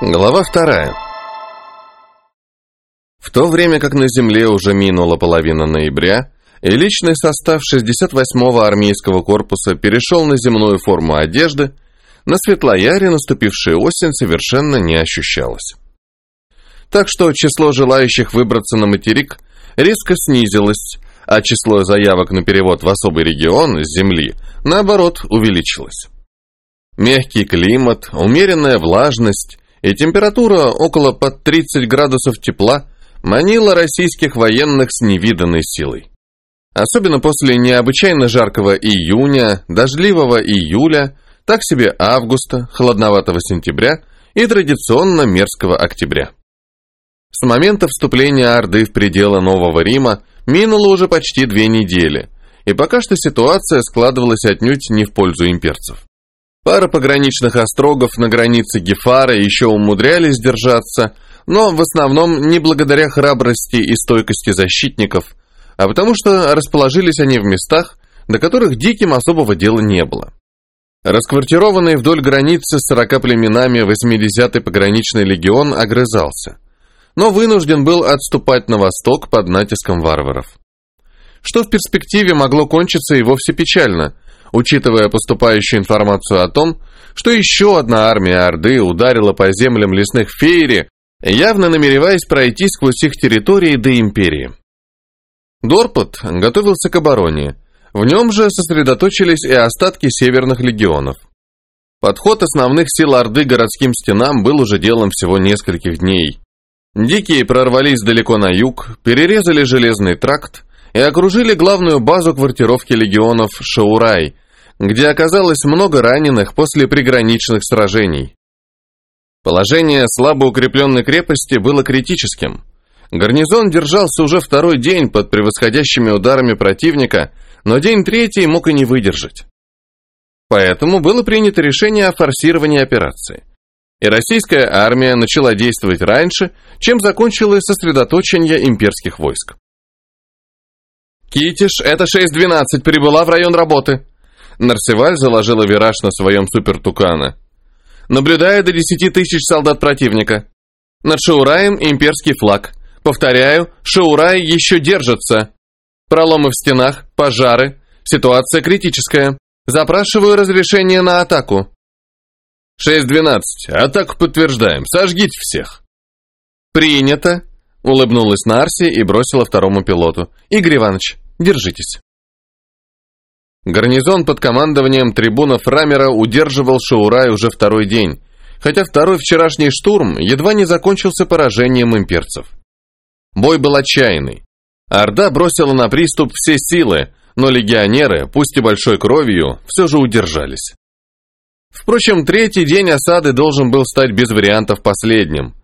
Глава вторая. В то время как на Земле уже минула половина ноября, и личный состав 68-го армейского корпуса перешел на земную форму одежды, на Светлояре наступившая осень совершенно не ощущалась. Так что число желающих выбраться на материк резко снизилось, а число заявок на перевод в особый регион с Земли, наоборот, увеличилось. Мягкий климат, умеренная влажность и температура около под 30 градусов тепла манила российских военных с невиданной силой. Особенно после необычайно жаркого июня, дождливого июля, так себе августа, холодноватого сентября и традиционно мерзкого октября. С момента вступления Орды в пределы Нового Рима минуло уже почти две недели, и пока что ситуация складывалась отнюдь не в пользу имперцев. Пара пограничных острогов на границе Гефара еще умудрялись держаться, но в основном не благодаря храбрости и стойкости защитников, а потому что расположились они в местах, до которых диким особого дела не было. Расквартированный вдоль границы с 40 племенами 80-й пограничный легион огрызался, но вынужден был отступать на восток под натиском варваров. Что в перспективе могло кончиться и вовсе печально – учитывая поступающую информацию о том, что еще одна армия Орды ударила по землям лесных фейри, явно намереваясь пройти сквозь их территории до Империи. Дорпот готовился к обороне. В нем же сосредоточились и остатки северных легионов. Подход основных сил Орды городским стенам был уже делом всего нескольких дней. Дикие прорвались далеко на юг, перерезали железный тракт, и окружили главную базу квартировки легионов Шаурай, где оказалось много раненых после приграничных сражений. Положение слабо укрепленной крепости было критическим. Гарнизон держался уже второй день под превосходящими ударами противника, но день третий мог и не выдержать. Поэтому было принято решение о форсировании операции. И российская армия начала действовать раньше, чем закончилось сосредоточение имперских войск. «Китиш, это 6.12, прибыла в район работы». Нарсеваль заложила вираж на своем супертукана. Наблюдая до 10 тысяч солдат противника. Над Шаураем имперский флаг. Повторяю, Шаурай еще держится. Проломы в стенах, пожары. Ситуация критическая. Запрашиваю разрешение на атаку. 6.12. Атаку подтверждаем. Сожгите всех. Принято. Улыбнулась Нарси и бросила второму пилоту. «Игорь Иванович, держитесь». Гарнизон под командованием трибунов Рамера удерживал Шаурай уже второй день, хотя второй вчерашний штурм едва не закончился поражением имперцев. Бой был отчаянный. Орда бросила на приступ все силы, но легионеры, пусть и большой кровью, все же удержались. Впрочем, третий день осады должен был стать без вариантов последним.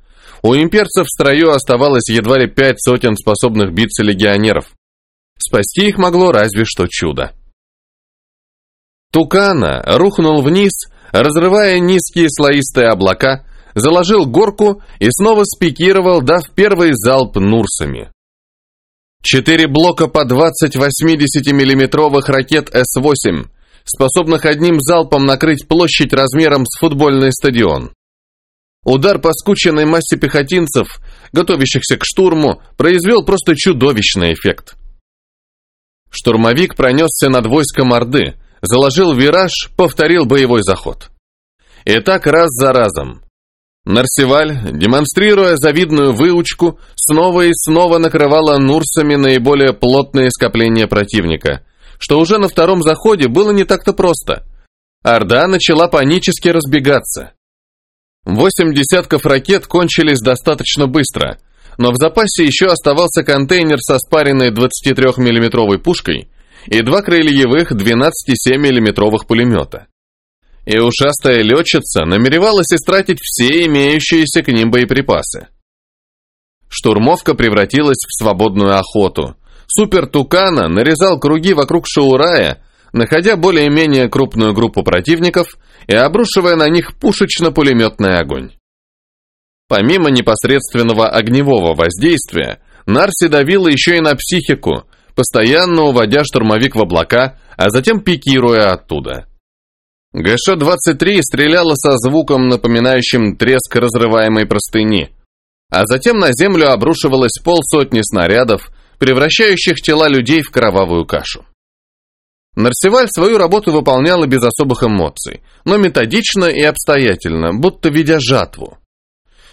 У имперцев в строю оставалось едва ли пять сотен способных биться легионеров. Спасти их могло разве что чудо. Тукана рухнул вниз, разрывая низкие слоистые облака, заложил горку и снова спикировал, дав первый залп Нурсами. Четыре блока по 20 80-миллиметровых ракет С-8, способных одним залпом накрыть площадь размером с футбольный стадион. Удар по скученной массе пехотинцев, готовящихся к штурму, произвел просто чудовищный эффект. Штурмовик пронесся над войском Орды, заложил вираж, повторил боевой заход. И так раз за разом. Нарсиваль, демонстрируя завидную выучку, снова и снова накрывала Нурсами наиболее плотные скопления противника, что уже на втором заходе было не так-то просто. Орда начала панически разбегаться. Восемь десятков ракет кончились достаточно быстро, но в запасе еще оставался контейнер со спаренной 23 миллиметровой пушкой и два крыльевых 12,7 миллиметровых пулемета. И ушастая летчица намеревалась истратить все имеющиеся к ним боеприпасы. Штурмовка превратилась в свободную охоту. Супер Тукана нарезал круги вокруг Шаурая, находя более-менее крупную группу противников и обрушивая на них пушечно-пулеметный огонь. Помимо непосредственного огневого воздействия, Нарси давила еще и на психику, постоянно уводя штурмовик в облака, а затем пикируя оттуда. ГШ-23 стреляла со звуком, напоминающим треск разрываемой простыни, а затем на землю обрушивалось полсотни снарядов, превращающих тела людей в кровавую кашу. Нарсеваль свою работу выполняла без особых эмоций, но методично и обстоятельно, будто ведя жатву.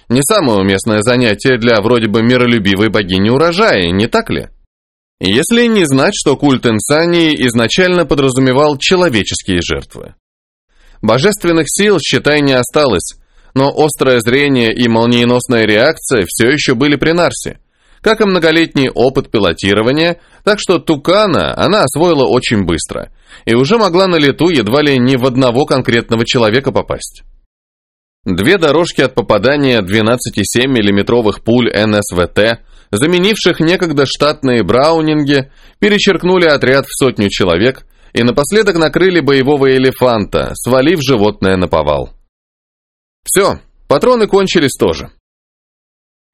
Не самое уместное занятие для вроде бы миролюбивой богини урожая, не так ли? Если не знать, что культ Инсании изначально подразумевал человеческие жертвы. Божественных сил, считай, не осталось, но острое зрение и молниеносная реакция все еще были при Нарсе, как и многолетний опыт пилотирования, так что Тукана она освоила очень быстро и уже могла на лету едва ли не в одного конкретного человека попасть. Две дорожки от попадания 12,7 миллиметровых пуль НСВТ, заменивших некогда штатные браунинги, перечеркнули отряд в сотню человек и напоследок накрыли боевого элефанта, свалив животное на повал. Все, патроны кончились тоже.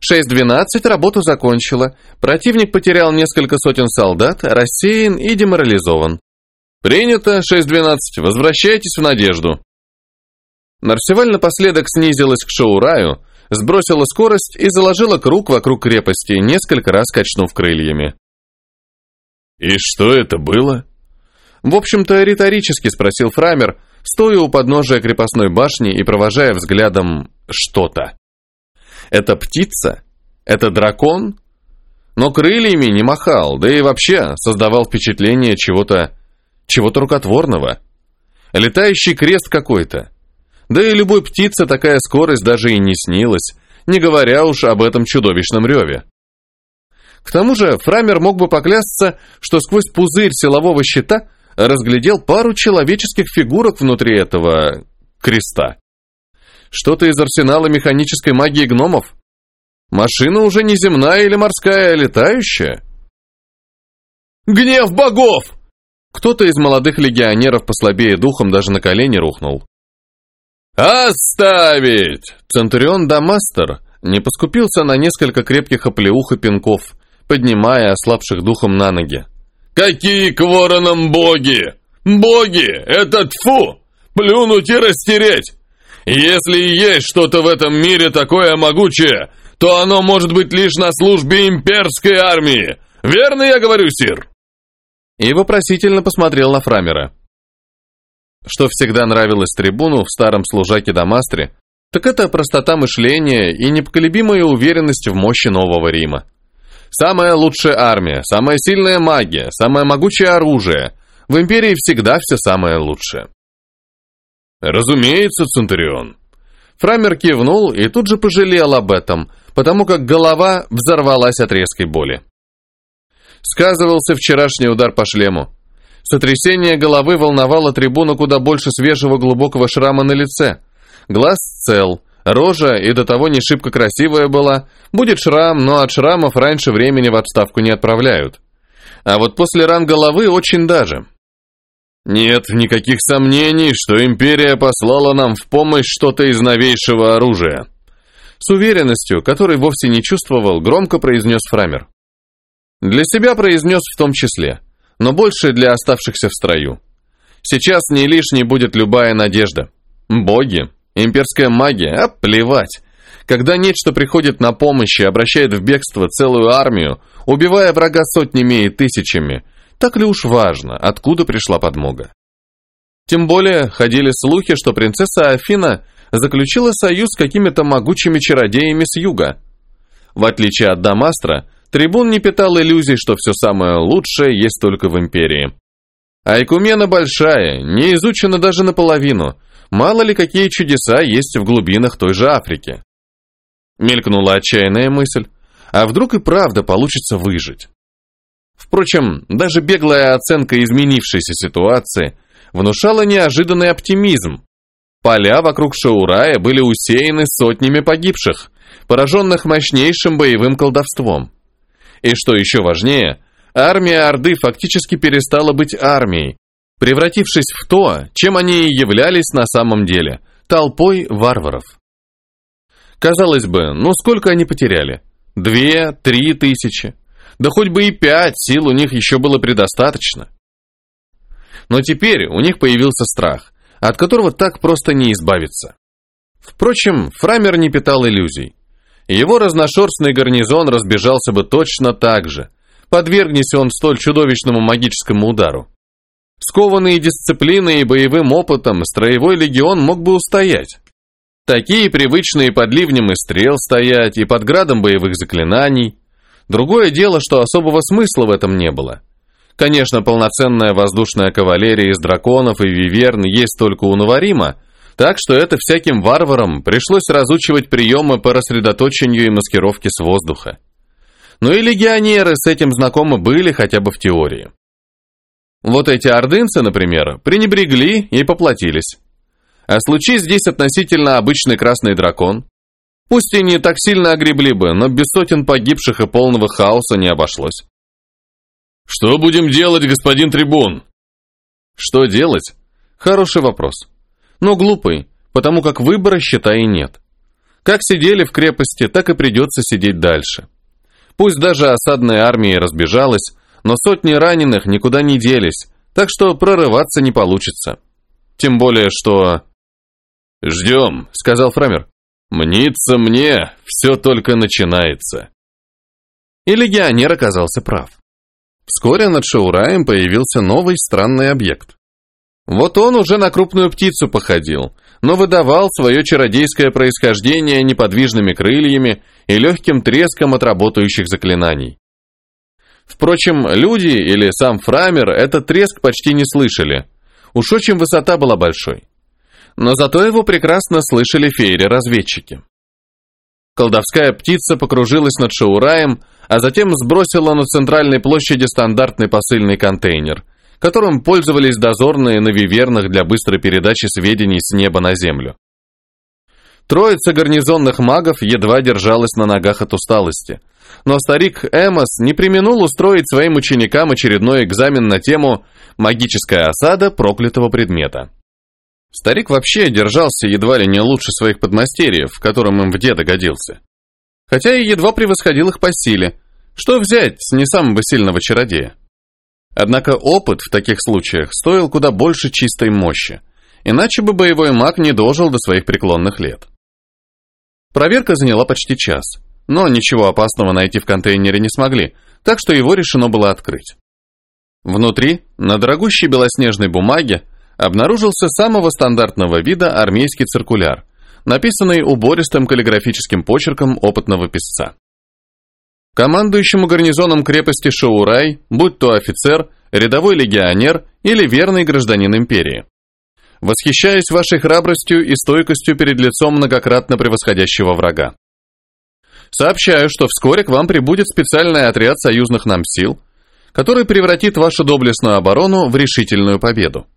6.12 работу закончила, противник потерял несколько сотен солдат, рассеян и деморализован. Принято, 6.12, возвращайтесь в надежду. Нарсеваль напоследок снизилась к Шоураю, сбросила скорость и заложила круг вокруг крепости, несколько раз качнув крыльями. «И что это было?» В общем-то, риторически спросил Фрамер, стоя у подножия крепостной башни и провожая взглядом что-то. Это птица? Это дракон? Но крыльями не махал, да и вообще создавал впечатление чего-то... чего-то рукотворного. Летающий крест какой-то. Да и любой птице такая скорость даже и не снилась, не говоря уж об этом чудовищном реве. К тому же Фрамер мог бы поклясться, что сквозь пузырь силового щита разглядел пару человеческих фигурок внутри этого креста. Что-то из арсенала механической магии гномов? Машина уже не земная или морская, а летающая? «Гнев богов!» Кто-то из молодых легионеров послабее духом даже на колени рухнул. «Оставить!» Центурион Дамастер не поскупился на несколько крепких оплеух и пинков, поднимая ослабших духом на ноги. Какие к воронам боги? Боги! Это тфу! Плюнуть и растереть! Если есть что-то в этом мире такое могучее, то оно может быть лишь на службе имперской армии. Верно я говорю, сир?» И вопросительно посмотрел на Фрамера. Что всегда нравилось трибуну в старом служаке Дамастре, так это простота мышления и непоколебимая уверенность в мощи Нового Рима. Самая лучшая армия, самая сильная магия, самое могучее оружие. В империи всегда все самое лучшее. Разумеется, Центурион. Фрамер кивнул и тут же пожалел об этом, потому как голова взорвалась от резкой боли. Сказывался вчерашний удар по шлему. Сотрясение головы волновало трибуну куда больше свежего глубокого шрама на лице. Глаз цел, Рожа и до того не шибко красивая была. Будет шрам, но от шрамов раньше времени в отставку не отправляют. А вот после ран головы очень даже. Нет никаких сомнений, что империя послала нам в помощь что-то из новейшего оружия. С уверенностью, которой вовсе не чувствовал, громко произнес Фрамер. Для себя произнес в том числе, но больше для оставшихся в строю. Сейчас не лишней будет любая надежда. Боги, Имперская магия? А плевать. Когда нечто приходит на помощь и обращает в бегство целую армию, убивая врага сотнями и тысячами, так ли уж важно, откуда пришла подмога? Тем более ходили слухи, что принцесса Афина заключила союз с какими-то могучими чародеями с юга. В отличие от Дамастра, трибун не питал иллюзий, что все самое лучшее есть только в империи. Айкумена большая, не изучена даже наполовину, Мало ли какие чудеса есть в глубинах той же Африки. Мелькнула отчаянная мысль. А вдруг и правда получится выжить? Впрочем, даже беглая оценка изменившейся ситуации внушала неожиданный оптимизм. Поля вокруг Шаурая были усеяны сотнями погибших, пораженных мощнейшим боевым колдовством. И что еще важнее, армия Орды фактически перестала быть армией, превратившись в то, чем они и являлись на самом деле – толпой варваров. Казалось бы, ну сколько они потеряли? Две, три тысячи. Да хоть бы и пять, сил у них еще было предостаточно. Но теперь у них появился страх, от которого так просто не избавиться. Впрочем, Фрамер не питал иллюзий. Его разношерстный гарнизон разбежался бы точно так же, подвергнись он столь чудовищному магическому удару. Скованный дисциплиной и боевым опытом, строевой легион мог бы устоять. Такие привычные под ливнем и стрел стоять, и под градом боевых заклинаний. Другое дело, что особого смысла в этом не было. Конечно, полноценная воздушная кавалерия из драконов и виверн есть только у Наварима, так что это всяким варварам пришлось разучивать приемы по рассредоточению и маскировке с воздуха. Но и легионеры с этим знакомы были хотя бы в теории. Вот эти ордынцы, например, пренебрегли и поплатились. А случись здесь относительно обычный красный дракон, пусть и не так сильно огребли бы, но без сотен погибших и полного хаоса не обошлось. «Что будем делать, господин трибун?» Что делать? Хороший вопрос. Но глупый, потому как выбора, считай, нет. Как сидели в крепости, так и придется сидеть дальше. Пусть даже осадная армия разбежалась, но сотни раненых никуда не делись, так что прорываться не получится. Тем более, что... «Ждем», — сказал Фрамер. «Мнится мне, все только начинается». И легионер оказался прав. Вскоре над Шаураем появился новый странный объект. Вот он уже на крупную птицу походил, но выдавал свое чародейское происхождение неподвижными крыльями и легким треском от работающих заклинаний. Впрочем, люди или сам Фрамер этот треск почти не слышали. Уж очень высота была большой но зато его прекрасно слышали феери-разведчики. Колдовская птица покружилась над Шаураем, а затем сбросила на центральной площади стандартный посыльный контейнер, которым пользовались дозорные на вивернах для быстрой передачи сведений с неба на землю. Троица гарнизонных магов едва держалась на ногах от усталости, но старик Эмос не применул устроить своим ученикам очередной экзамен на тему «Магическая осада проклятого предмета». Старик вообще держался едва ли не лучше своих подмастерьев, которым им в деда годился. Хотя и едва превосходил их по силе. Что взять с не самого сильного чародея? Однако опыт в таких случаях стоил куда больше чистой мощи, иначе бы боевой маг не дожил до своих преклонных лет. Проверка заняла почти час, но ничего опасного найти в контейнере не смогли, так что его решено было открыть. Внутри, на дорогущей белоснежной бумаге, обнаружился самого стандартного вида армейский циркуляр, написанный убористым каллиграфическим почерком опытного писца. Командующему гарнизоном крепости Шоурай, будь то офицер, рядовой легионер или верный гражданин империи. Восхищаюсь вашей храбростью и стойкостью перед лицом многократно превосходящего врага. Сообщаю, что вскоре к вам прибудет специальный отряд союзных нам сил, который превратит вашу доблестную оборону в решительную победу.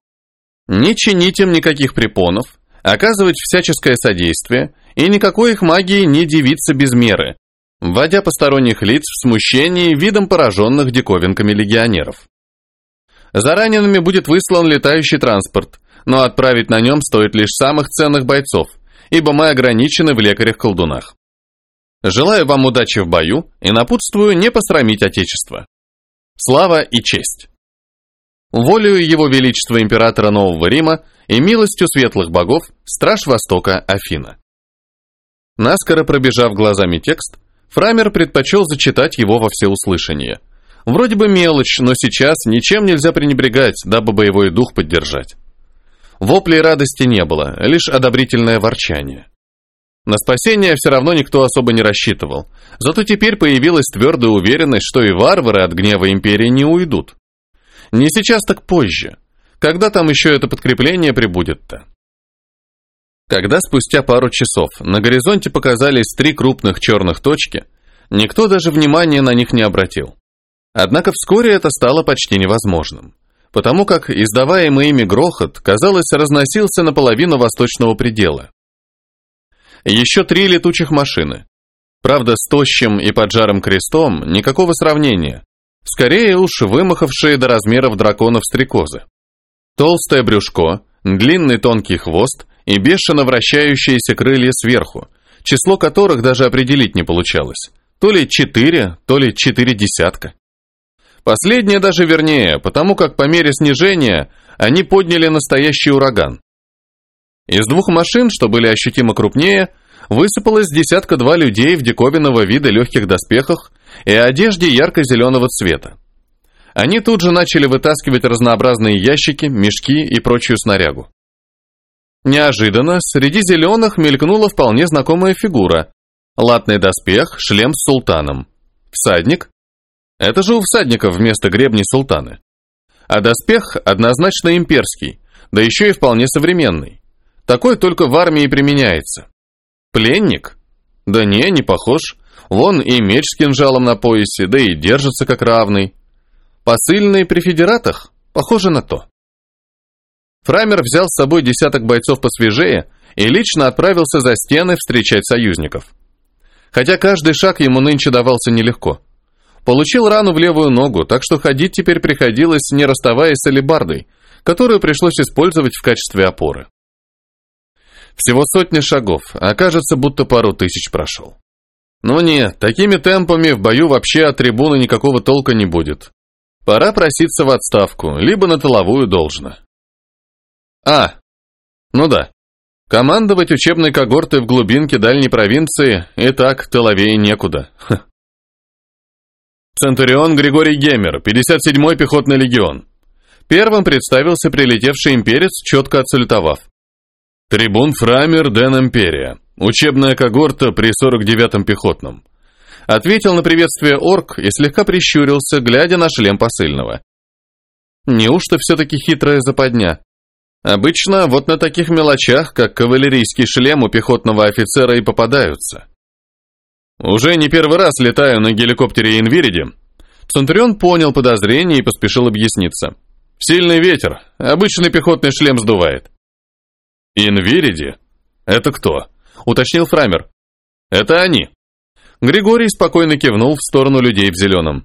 Не чинить им никаких препонов, оказывать всяческое содействие и никакой их магии не дивиться без меры, вводя посторонних лиц в смущение видом пораженных диковинками легионеров. За ранеными будет выслан летающий транспорт, но отправить на нем стоит лишь самых ценных бойцов, ибо мы ограничены в лекарях-колдунах. Желаю вам удачи в бою и напутствую не посрамить Отечество. Слава и честь! Волею его величества императора Нового Рима и милостью светлых богов, страж Востока Афина. Наскоро пробежав глазами текст, Фрамер предпочел зачитать его во всеуслышание. Вроде бы мелочь, но сейчас ничем нельзя пренебрегать, дабы боевой дух поддержать. Воплей радости не было, лишь одобрительное ворчание. На спасение все равно никто особо не рассчитывал, зато теперь появилась твердая уверенность, что и варвары от гнева империи не уйдут. Не сейчас, так позже. Когда там еще это подкрепление прибудет-то? Когда спустя пару часов на горизонте показались три крупных черных точки, никто даже внимания на них не обратил. Однако вскоре это стало почти невозможным, потому как издаваемый ими грохот, казалось, разносился наполовину восточного предела. Еще три летучих машины. Правда, с тощим и поджарым крестом никакого сравнения, Скорее уж вымахавшие до размеров драконов стрекозы. Толстое брюшко, длинный тонкий хвост и бешено вращающиеся крылья сверху, число которых даже определить не получалось. То ли четыре, то ли четыре десятка. Последнее даже вернее, потому как по мере снижения они подняли настоящий ураган. Из двух машин, что были ощутимо крупнее, высыпалось десятка-два людей в диковинного вида легких доспехах и одежде ярко-зеленого цвета. Они тут же начали вытаскивать разнообразные ящики, мешки и прочую снарягу. Неожиданно среди зеленых мелькнула вполне знакомая фигура. Латный доспех, шлем с султаном. Всадник? Это же у всадников вместо гребней султаны. А доспех однозначно имперский, да еще и вполне современный. Такой только в армии применяется. Пленник? Да не, не похож. Вон и меч с кинжалом на поясе, да и держится как равный. Посыльный при федератах? Похоже на то. Фрамер взял с собой десяток бойцов посвежее и лично отправился за стены встречать союзников. Хотя каждый шаг ему нынче давался нелегко. Получил рану в левую ногу, так что ходить теперь приходилось, не расставаясь с алебардой, которую пришлось использовать в качестве опоры. Всего сотни шагов, а кажется, будто пару тысяч прошел. Ну нет, такими темпами в бою вообще от трибуны никакого толка не будет. Пора проситься в отставку, либо на тыловую должно. А, ну да. Командовать учебной когортой в глубинке дальней провинции и так тыловее некуда. Ха. Центурион Григорий Гемер, 57-й пехотный легион. Первым представился прилетевший имперец, четко отсалютовав. Трибун Фрамер Ден Империя. Учебная когорта при 49-м пехотном. Ответил на приветствие орк и слегка прищурился, глядя на шлем посыльного. Неужто все-таки хитрая западня? Обычно вот на таких мелочах, как кавалерийский шлем у пехотного офицера и попадаются. Уже не первый раз летаю на геликоптере Инвириди. Центурион понял подозрение и поспешил объясниться. Сильный ветер, обычный пехотный шлем сдувает. Инвириди? Это кто? Уточнил Фрамер. Это они. Григорий спокойно кивнул в сторону людей в зеленом.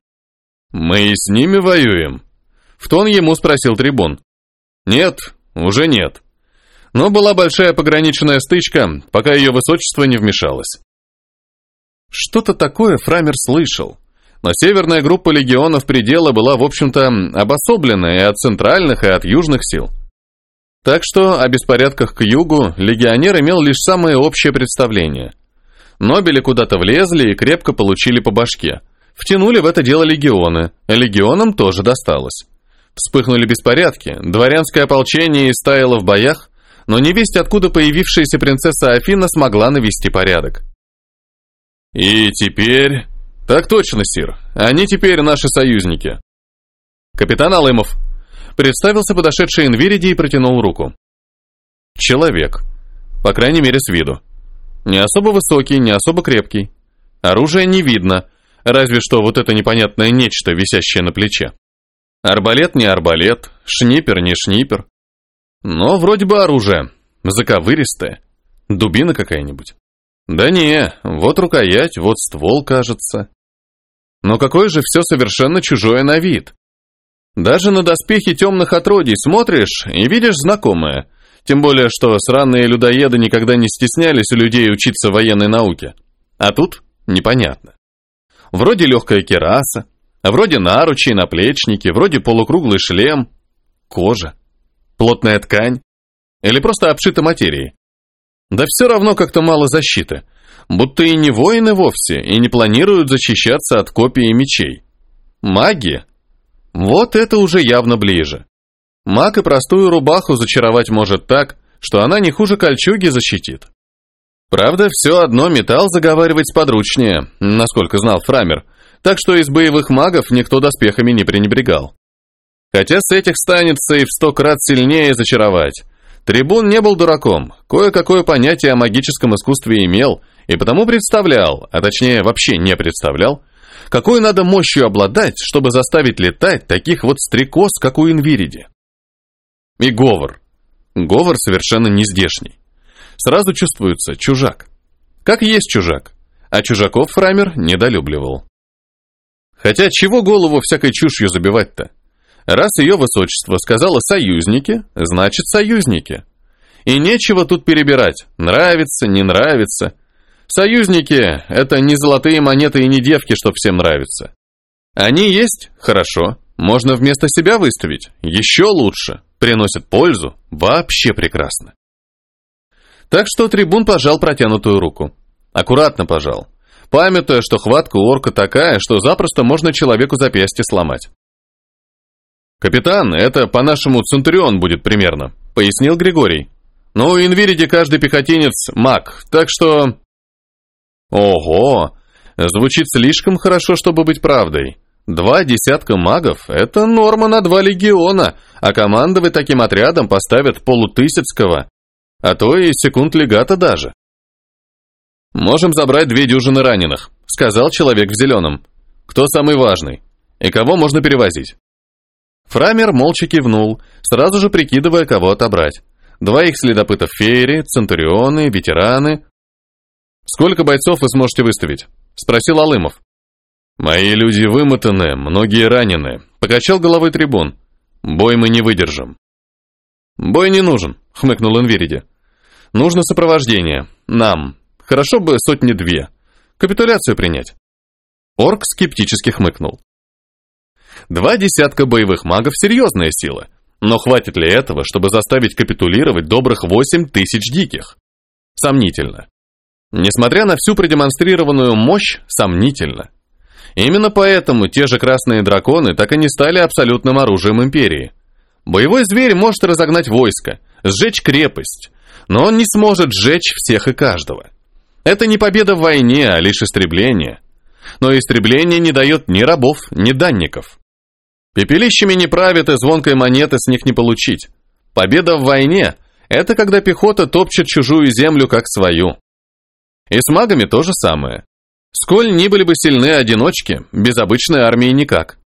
Мы и с ними воюем. В тон ему спросил трибун. Нет, уже нет. Но была большая пограничная стычка, пока ее высочество не вмешалось. Что-то такое Фрамер слышал. Но северная группа легионов предела была, в общем-то, обособленная и от центральных, и от южных сил. Так что о беспорядках к югу легионер имел лишь самое общее представление. Нобели куда-то влезли и крепко получили по башке. Втянули в это дело легионы, легионам тоже досталось. Вспыхнули беспорядки, дворянское ополчение истаяло в боях, но невесть откуда появившаяся принцесса Афина смогла навести порядок. «И теперь...» «Так точно, Сир. Они теперь наши союзники». «Капитан Алымов», представился подошедший Инвириди и протянул руку. «Человек. По крайней мере, с виду. Не особо высокий, не особо крепкий. Оружия не видно, разве что вот это непонятное нечто, висящее на плече. Арбалет не арбалет, шнипер не шнипер. Но вроде бы оружие. Заковыристое. Дубина какая-нибудь. Да не, вот рукоять, вот ствол, кажется. Но какое же все совершенно чужое на вид. Даже на доспехи темных отродий смотришь и видишь знакомое. Тем более, что сраные людоеды никогда не стеснялись у людей учиться военной науке. А тут непонятно. Вроде легкая кераса, Вроде наручи, наплечники, вроде полукруглый шлем, кожа, плотная ткань или просто обшита материей. Да все равно как-то мало защиты, будто и не воины вовсе, и не планируют защищаться от копий и мечей. Маги? Вот это уже явно ближе. Маг и простую рубаху зачаровать может так, что она не хуже кольчуги защитит. Правда, все одно металл заговаривать подручнее, насколько знал Фрамер, так что из боевых магов никто доспехами не пренебрегал. Хотя с этих станется и в сто крат сильнее зачаровать. Трибун не был дураком, кое-какое понятие о магическом искусстве имел, и потому представлял, а точнее вообще не представлял, какой надо мощью обладать, чтобы заставить летать таких вот стрекоз, как у Инвириди. И говор. Говор совершенно не здешний. Сразу чувствуется чужак. Как есть чужак. А чужаков Фрамер недолюбливал. Хотя чего голову всякой чушью забивать-то? Раз ее высочество сказала «союзники», значит «союзники». И нечего тут перебирать, нравится, не нравится. Союзники – это не золотые монеты и не девки, что всем нравится. Они есть – хорошо, можно вместо себя выставить – еще лучше, приносят пользу – вообще прекрасно. Так что трибун пожал протянутую руку. Аккуратно пожал, памятуя, что хватка у орка такая, что запросто можно человеку запястье сломать. «Капитан, это по-нашему Центурион будет примерно», — пояснил Григорий. «Ну, в Инвириде каждый пехотинец — маг, так что...» «Ого! Звучит слишком хорошо, чтобы быть правдой. Два десятка магов — это норма на два легиона, а командовать таким отрядом поставят полутысяцкого, а то и секунд легата даже. «Можем забрать две дюжины раненых», — сказал человек в зеленом. «Кто самый важный? И кого можно перевозить?» Фрамер молча кивнул, сразу же прикидывая, кого отобрать. Двоих следопытов феери, центурионы, ветераны. «Сколько бойцов вы сможете выставить?» — спросил Алымов. «Мои люди вымотаны, многие ранены», — покачал головой трибун. «Бой мы не выдержим». «Бой не нужен», — хмыкнул Инвериди. «Нужно сопровождение. Нам. Хорошо бы сотни-две. Капитуляцию принять». Орк скептически хмыкнул. Два десятка боевых магов – серьезная сила. Но хватит ли этого, чтобы заставить капитулировать добрых восемь тысяч диких? Сомнительно. Несмотря на всю продемонстрированную мощь, сомнительно. Именно поэтому те же красные драконы так и не стали абсолютным оружием империи. Боевой зверь может разогнать войско, сжечь крепость, но он не сможет сжечь всех и каждого. Это не победа в войне, а лишь истребление. Но истребление не дает ни рабов, ни данников. Пепелищами не правят и звонкой монеты с них не получить. Победа в войне – это когда пехота топчет чужую землю как свою. И с магами то же самое. Сколь ни были бы сильны одиночки, без обычной армии никак.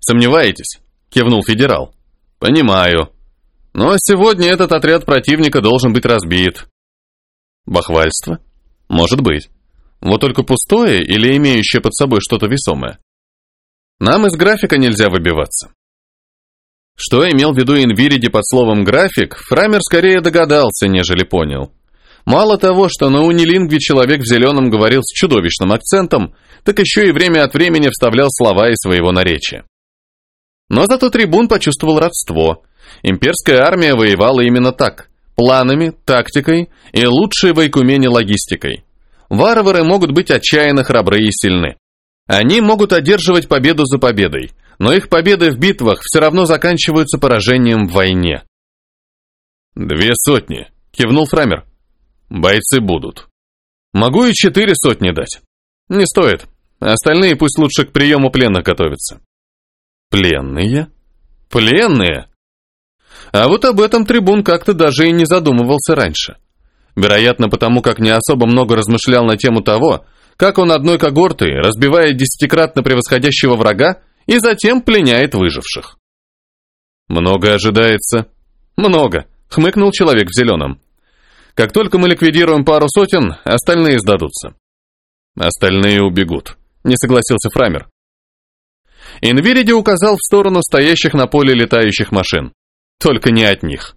«Сомневаетесь?» – кивнул федерал. «Понимаю. Но сегодня этот отряд противника должен быть разбит». «Бахвальство? Может быть. Вот только пустое или имеющее под собой что-то весомое? Нам из графика нельзя выбиваться». Что имел в виду Инвириди под словом «график», Фрамер скорее догадался, нежели понял. Мало того, что на унилингве человек в зеленом говорил с чудовищным акцентом, так еще и время от времени вставлял слова из своего наречия. Но зато трибун почувствовал родство. Имперская армия воевала именно так – планами, тактикой и лучшей в Айкумене логистикой. Варвары могут быть отчаянно храбры и сильны. Они могут одерживать победу за победой, но их победы в битвах все равно заканчиваются поражением в войне. «Две сотни», – кивнул Фрамер. Бойцы будут. Могу и четыре сотни дать. Не стоит. Остальные пусть лучше к приему пленных готовятся. Пленные? Пленные? А вот об этом трибун как-то даже и не задумывался раньше. Вероятно, потому как не особо много размышлял на тему того, как он одной когортой разбивает десятикратно превосходящего врага и затем пленяет выживших. «Много ожидается?» «Много», — хмыкнул человек в зеленом. Как только мы ликвидируем пару сотен, остальные сдадутся. Остальные убегут, не согласился Фрамер. Инвириди указал в сторону стоящих на поле летающих машин. Только не от них.